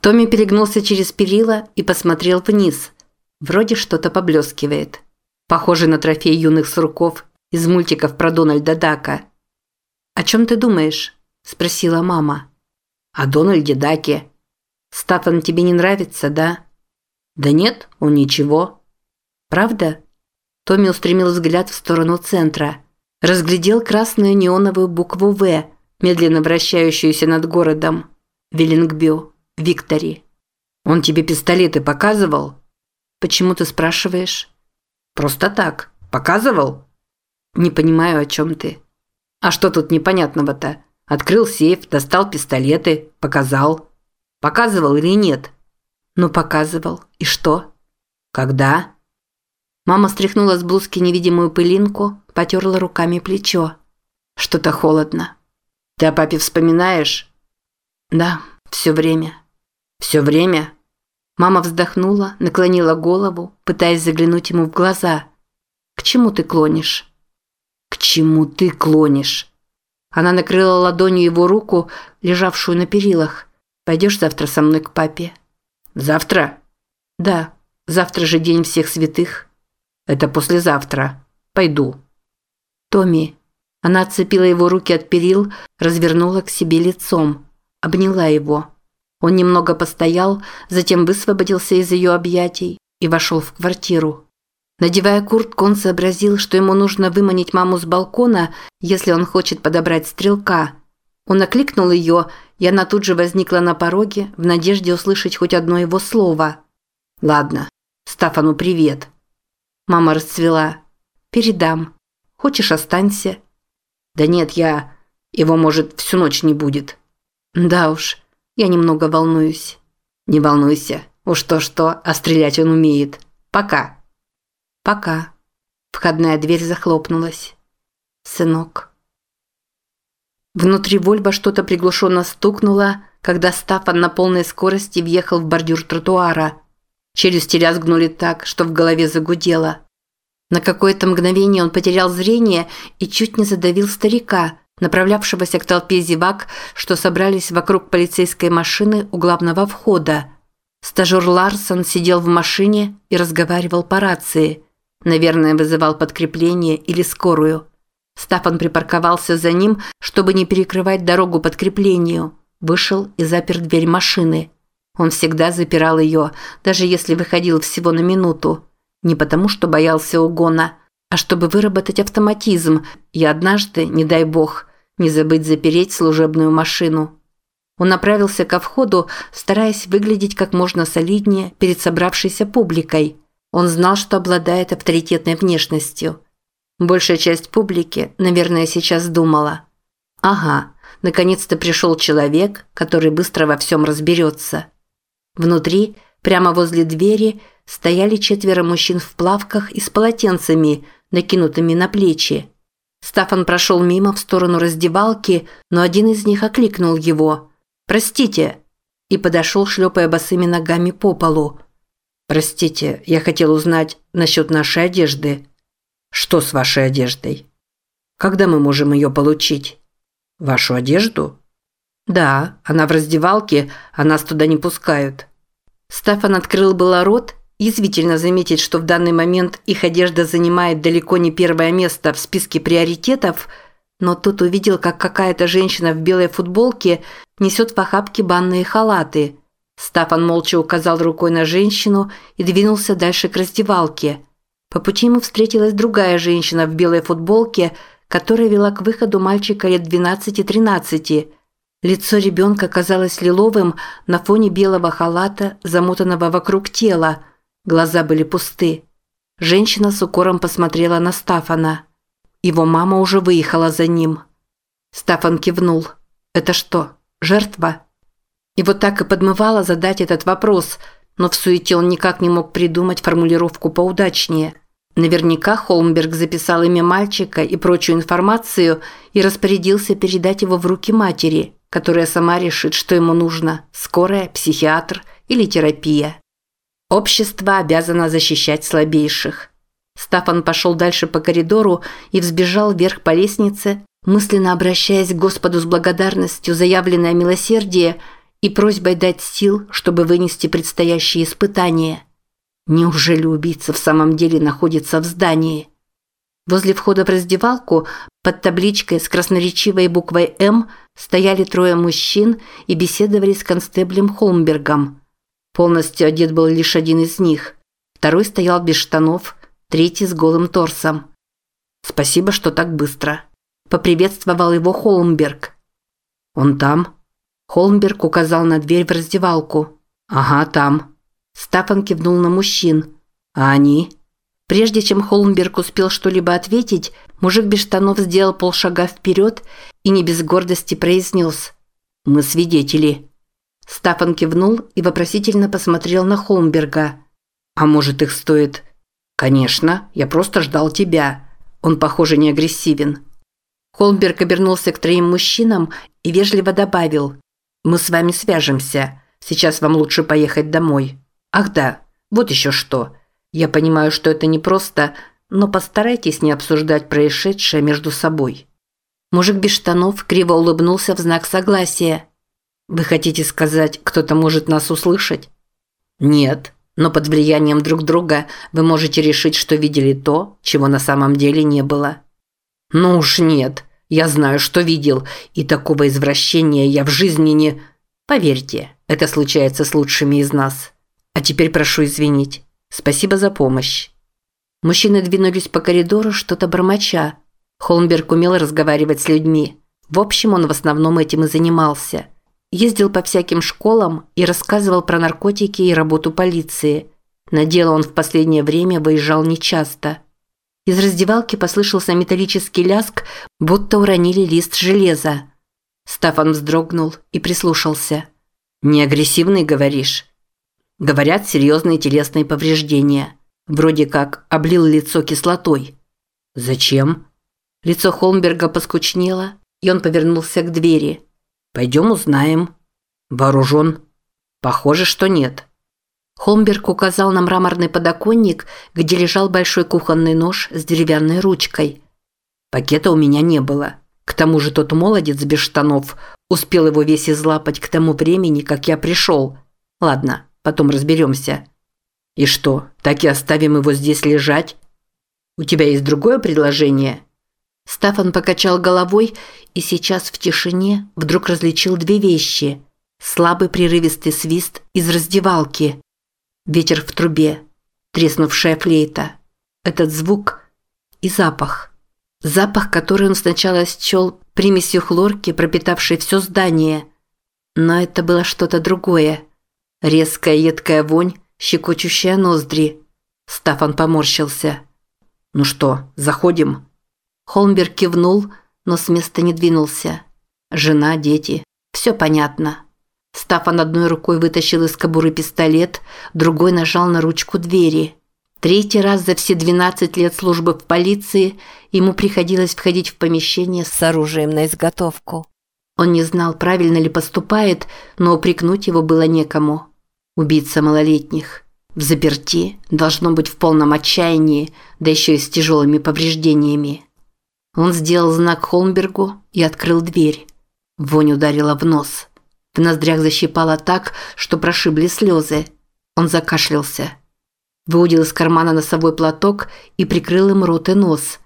Томми перегнулся через перила и посмотрел вниз. Вроде что-то поблескивает. Похоже на трофей юных сурков из мультиков про Дональда Дака. «О чем ты думаешь?» – спросила мама. «О Дональде Даке». «Стаффан тебе не нравится, да?» «Да нет, он ничего». «Правда?» Томми устремил взгляд в сторону центра. Разглядел красную неоновую букву «В», медленно вращающуюся над городом. Виллингбю. Виктори. Он тебе пистолеты показывал? Почему ты спрашиваешь? Просто так. Показывал? Не понимаю, о чем ты. А что тут непонятного-то? Открыл сейф, достал пистолеты, показал. Показывал или нет? Ну, показывал. И что? Когда? Мама стряхнула с блузки невидимую пылинку, потерла руками плечо. Что-то холодно. Ты о папе вспоминаешь? Да, все время. Все время? Мама вздохнула, наклонила голову, пытаясь заглянуть ему в глаза. К чему ты клонишь? К чему ты клонишь? Она накрыла ладонью его руку, лежавшую на перилах. Пойдешь завтра со мной к папе? Завтра? Да, завтра же день всех святых. Это послезавтра. Пойду. Томми. Она отцепила его руки от перил, развернула к себе лицом, обняла его. Он немного постоял, затем высвободился из ее объятий и вошел в квартиру. Надевая куртку, он сообразил, что ему нужно выманить маму с балкона, если он хочет подобрать стрелка. Он окликнул ее, и она тут же возникла на пороге в надежде услышать хоть одно его слово. «Ладно. Стафану привет». Мама расцвела. «Передам. Хочешь, останься». «Да нет, я... Его, может, всю ночь не будет». «Да уж. Я немного волнуюсь. Не волнуйся. Уж то-что, а стрелять он умеет. Пока. Пока. Входная дверь захлопнулась. Сынок. Внутри Вольва что-то приглушенно стукнуло, когда Стафан на полной скорости въехал в бордюр тротуара. Челюсти лязгнули так, что в голове загудело. На какое-то мгновение он потерял зрение и чуть не задавил старика, направлявшегося к толпе зевак, что собрались вокруг полицейской машины у главного входа. Стажер Ларсон сидел в машине и разговаривал по рации. Наверное, вызывал подкрепление или скорую. Стафан припарковался за ним, чтобы не перекрывать дорогу подкреплению. Вышел и запер дверь машины. Он всегда запирал ее, даже если выходил всего на минуту. Не потому, что боялся угона, а чтобы выработать автоматизм и однажды, не дай бог, не забыть запереть служебную машину. Он направился ко входу, стараясь выглядеть как можно солиднее перед собравшейся публикой. Он знал, что обладает авторитетной внешностью. Большая часть публики, наверное, сейчас думала. «Ага, наконец-то пришел человек, который быстро во всем разберется». Внутри, прямо возле двери, стояли четверо мужчин в плавках и с полотенцами, накинутыми на плечи. Стафан прошел мимо в сторону раздевалки, но один из них окликнул его. «Простите!» и подошел, шлепая босыми ногами по полу. «Простите, я хотел узнать насчет нашей одежды». «Что с вашей одеждой?» «Когда мы можем ее получить?» «Вашу одежду?» «Да, она в раздевалке, а нас туда не пускают». Стафан открыл было рот, Язвительно заметить, что в данный момент их одежда занимает далеко не первое место в списке приоритетов, но тут увидел, как какая-то женщина в белой футболке несет в охапке банные халаты. Стафан молча указал рукой на женщину и двинулся дальше к раздевалке. По пути ему встретилась другая женщина в белой футболке, которая вела к выходу мальчика лет 12-13. Лицо ребенка казалось лиловым на фоне белого халата, замотанного вокруг тела – Глаза были пусты. Женщина с укором посмотрела на Стафана. Его мама уже выехала за ним. Стафан кивнул. «Это что, жертва?» Его так и подмывало задать этот вопрос, но в суете он никак не мог придумать формулировку поудачнее. Наверняка Холмберг записал имя мальчика и прочую информацию и распорядился передать его в руки матери, которая сама решит, что ему нужно – скорая, психиатр или терапия. Общество обязано защищать слабейших. Стафан пошел дальше по коридору и взбежал вверх по лестнице, мысленно обращаясь к Господу с благодарностью за явленное милосердие и просьбой дать сил, чтобы вынести предстоящие испытания. Неужели убийца в самом деле находится в здании? Возле входа в раздевалку под табличкой с красноречивой буквой «М» стояли трое мужчин и беседовали с констеблем Холмбергом. Полностью одет был лишь один из них. Второй стоял без штанов, третий с голым торсом. «Спасибо, что так быстро», – поприветствовал его Холмберг. «Он там?» Холмберг указал на дверь в раздевалку. «Ага, там». Стаффан кивнул на мужчин. «А они?» Прежде чем Холмберг успел что-либо ответить, мужик без штанов сделал полшага вперед и не без гордости произнес «Мы свидетели». Стаффан кивнул и вопросительно посмотрел на Холмберга. «А может, их стоит?» «Конечно, я просто ждал тебя. Он, похоже, не агрессивен». Холмберг обернулся к троим мужчинам и вежливо добавил «Мы с вами свяжемся. Сейчас вам лучше поехать домой». «Ах да, вот еще что. Я понимаю, что это непросто, но постарайтесь не обсуждать происшедшее между собой». Мужик без штанов криво улыбнулся в знак согласия. «Вы хотите сказать, кто-то может нас услышать?» «Нет, но под влиянием друг друга вы можете решить, что видели то, чего на самом деле не было». «Ну уж нет, я знаю, что видел, и такого извращения я в жизни не...» «Поверьте, это случается с лучшими из нас. А теперь прошу извинить. Спасибо за помощь». Мужчины двинулись по коридору, что-то бормоча. Холмберг умел разговаривать с людьми. В общем, он в основном этим и занимался. Ездил по всяким школам и рассказывал про наркотики и работу полиции. На дело он в последнее время выезжал нечасто. Из раздевалки послышался металлический ляск, будто уронили лист железа. Стафан вздрогнул и прислушался. «Не агрессивный, говоришь?» Говорят, серьезные телесные повреждения. Вроде как облил лицо кислотой. Зачем? Лицо Холмберга поскучнело, и он повернулся к двери. Пойдем узнаем. Вооружен? Похоже, что нет. Холмберг указал на мраморный подоконник, где лежал большой кухонный нож с деревянной ручкой. Пакета у меня не было. К тому же тот молодец без штанов успел его весь излапать к тому времени, как я пришел. Ладно, Потом разберемся. И что, так и оставим его здесь лежать? У тебя есть другое предложение? Стафан покачал головой и сейчас в тишине вдруг различил две вещи. Слабый прерывистый свист из раздевалки. Ветер в трубе. Треснувшая флейта. Этот звук и запах. Запах, который он сначала счел примесью хлорки, пропитавшей все здание. Но это было что-то другое. Резкая едкая вонь, щекочущая ноздри. Стафан поморщился. «Ну что, заходим?» Холмберг кивнул, но с места не двинулся. Жена, дети. Все понятно. Стафан одной рукой вытащил из кобуры пистолет, другой нажал на ручку двери. Третий раз за все 12 лет службы в полиции ему приходилось входить в помещение с оружием на изготовку. Он не знал, правильно ли поступает, но упрекнуть его было некому. Убийца малолетних. В заперти, должно быть в полном отчаянии, да еще и с тяжелыми повреждениями. Он сделал знак Холмбергу и открыл дверь. Вонь ударила в нос. В ноздрях защипало так, что прошибли слезы. Он закашлялся. Выудил из кармана носовой платок и прикрыл им рот и нос.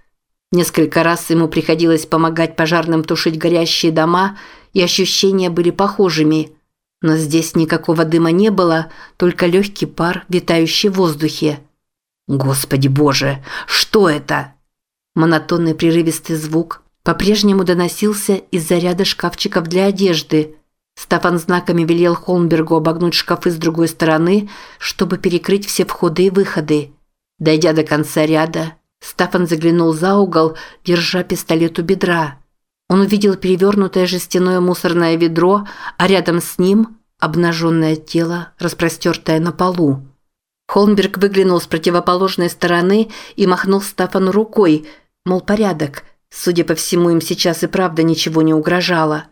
Несколько раз ему приходилось помогать пожарным тушить горящие дома, и ощущения были похожими – но здесь никакого дыма не было, только легкий пар, витающий в воздухе. Господи боже, что это? Монотонный прерывистый звук по-прежнему доносился из-за ряда шкафчиков для одежды. Стафан знаками велел Холмбергу обогнуть шкафы с другой стороны, чтобы перекрыть все входы и выходы. Дойдя до конца ряда, Стафан заглянул за угол, держа пистолет у бедра. Он увидел перевернутое жестяное мусорное ведро, а рядом с ним обнаженное тело, распростертое на полу. Холмберг выглянул с противоположной стороны и махнул Стафану рукой, мол, порядок. Судя по всему, им сейчас и правда ничего не угрожало.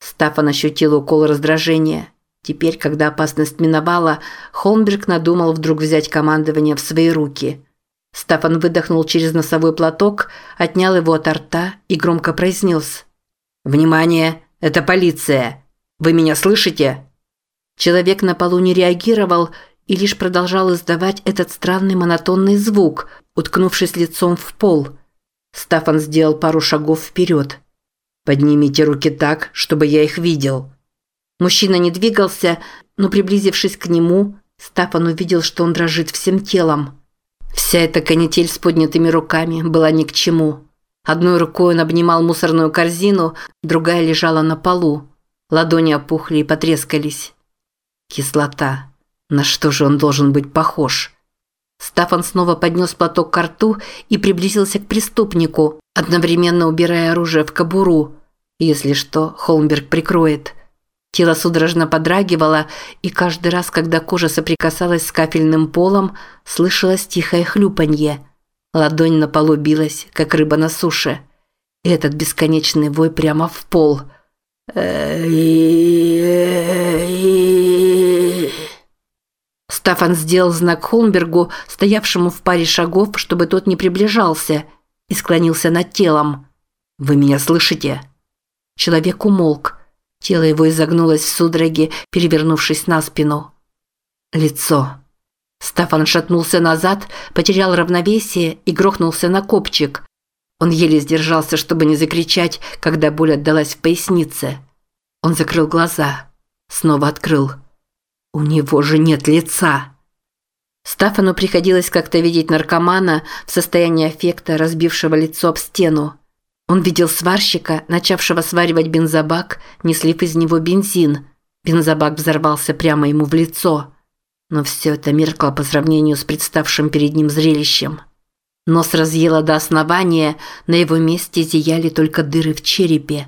Стафан ощутил укол раздражения. Теперь, когда опасность миновала, Холмберг надумал вдруг взять командование в свои руки. Стафан выдохнул через носовой платок, отнял его от рта и громко произнес. «Внимание! Это полиция! Вы меня слышите?» Человек на полу не реагировал и лишь продолжал издавать этот странный монотонный звук, уткнувшись лицом в пол. Стафан сделал пару шагов вперед. «Поднимите руки так, чтобы я их видел». Мужчина не двигался, но приблизившись к нему, Стафан увидел, что он дрожит всем телом. Вся эта канитель с поднятыми руками была ни к чему. Одной рукой он обнимал мусорную корзину, другая лежала на полу. Ладони опухли и потрескались. Кислота. На что же он должен быть похож? Стафан снова поднес платок к рту и приблизился к преступнику, одновременно убирая оружие в кобуру. Если что, Холмберг прикроет. Тело судорожно подрагивало, и каждый раз, когда кожа соприкасалась с кафельным полом, слышалось тихое хлюпанье. Ладонь на полу билась, как рыба на суше. И этот бесконечный вой прямо в пол. Стафан сделал знак Холмбергу, стоявшему в паре шагов, чтобы тот не приближался, и склонился над телом. «Вы меня слышите?» Человек умолк. Тело его изогнулось в судороге, перевернувшись на спину. Лицо. Стафан шатнулся назад, потерял равновесие и грохнулся на копчик. Он еле сдержался, чтобы не закричать, когда боль отдалась в пояснице. Он закрыл глаза. Снова открыл. У него же нет лица. Стафану приходилось как-то видеть наркомана в состоянии аффекта, разбившего лицо об стену. Он видел сварщика, начавшего сваривать бензобак, не слив из него бензин. Бензобак взорвался прямо ему в лицо. Но все это меркло по сравнению с представшим перед ним зрелищем. Нос разъело до основания, на его месте зияли только дыры в черепе.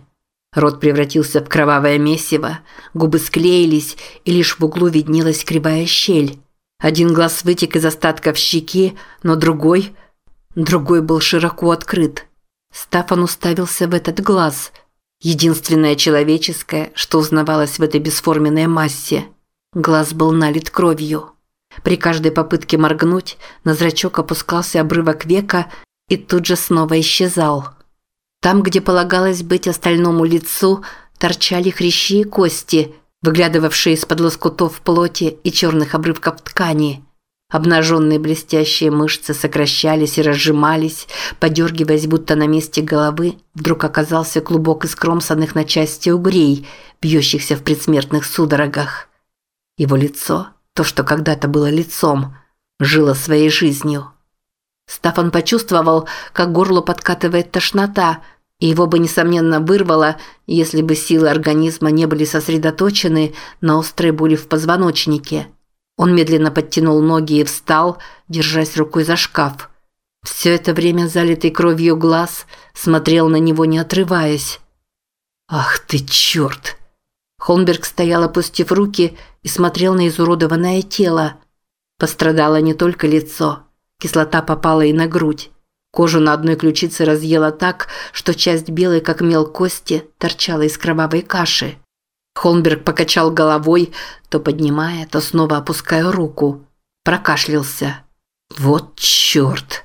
Рот превратился в кровавое месиво, губы склеились, и лишь в углу виднелась кривая щель. Один глаз вытек из остатков щеки, но другой... Другой был широко открыт. Стафан уставился в этот глаз. Единственное человеческое, что узнавалось в этой бесформенной массе. Глаз был налит кровью. При каждой попытке моргнуть на зрачок опускался обрывок века и тут же снова исчезал. Там, где полагалось быть остальному лицу, торчали хрящи и кости, выглядывавшие из-под лоскутов плоти и черных обрывков ткани – Обнаженные блестящие мышцы сокращались и разжимались, подергиваясь, будто на месте головы вдруг оказался клубок из кромсанных на части угрей, бьющихся в предсмертных судорогах. Его лицо, то, что когда-то было лицом, жило своей жизнью. Стафан почувствовал, как горло подкатывает тошнота, и его бы, несомненно, вырвало, если бы силы организма не были сосредоточены на острой боли в позвоночнике – он медленно подтянул ноги и встал, держась рукой за шкаф. Все это время залитый кровью глаз смотрел на него, не отрываясь. «Ах ты черт!» Холмберг стоял, опустив руки, и смотрел на изуродованное тело. Пострадало не только лицо. Кислота попала и на грудь. Кожу на одной ключице разъела так, что часть белой, как мел кости, торчала из кровавой каши. Холмберг покачал головой, то поднимая, то снова опуская руку. Прокашлялся. «Вот черт!»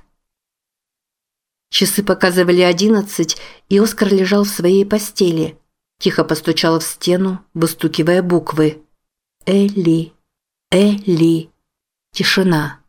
Часы показывали одиннадцать, и Оскар лежал в своей постели. Тихо постучал в стену, выстукивая буквы. «Элли! Элли!» Тишина.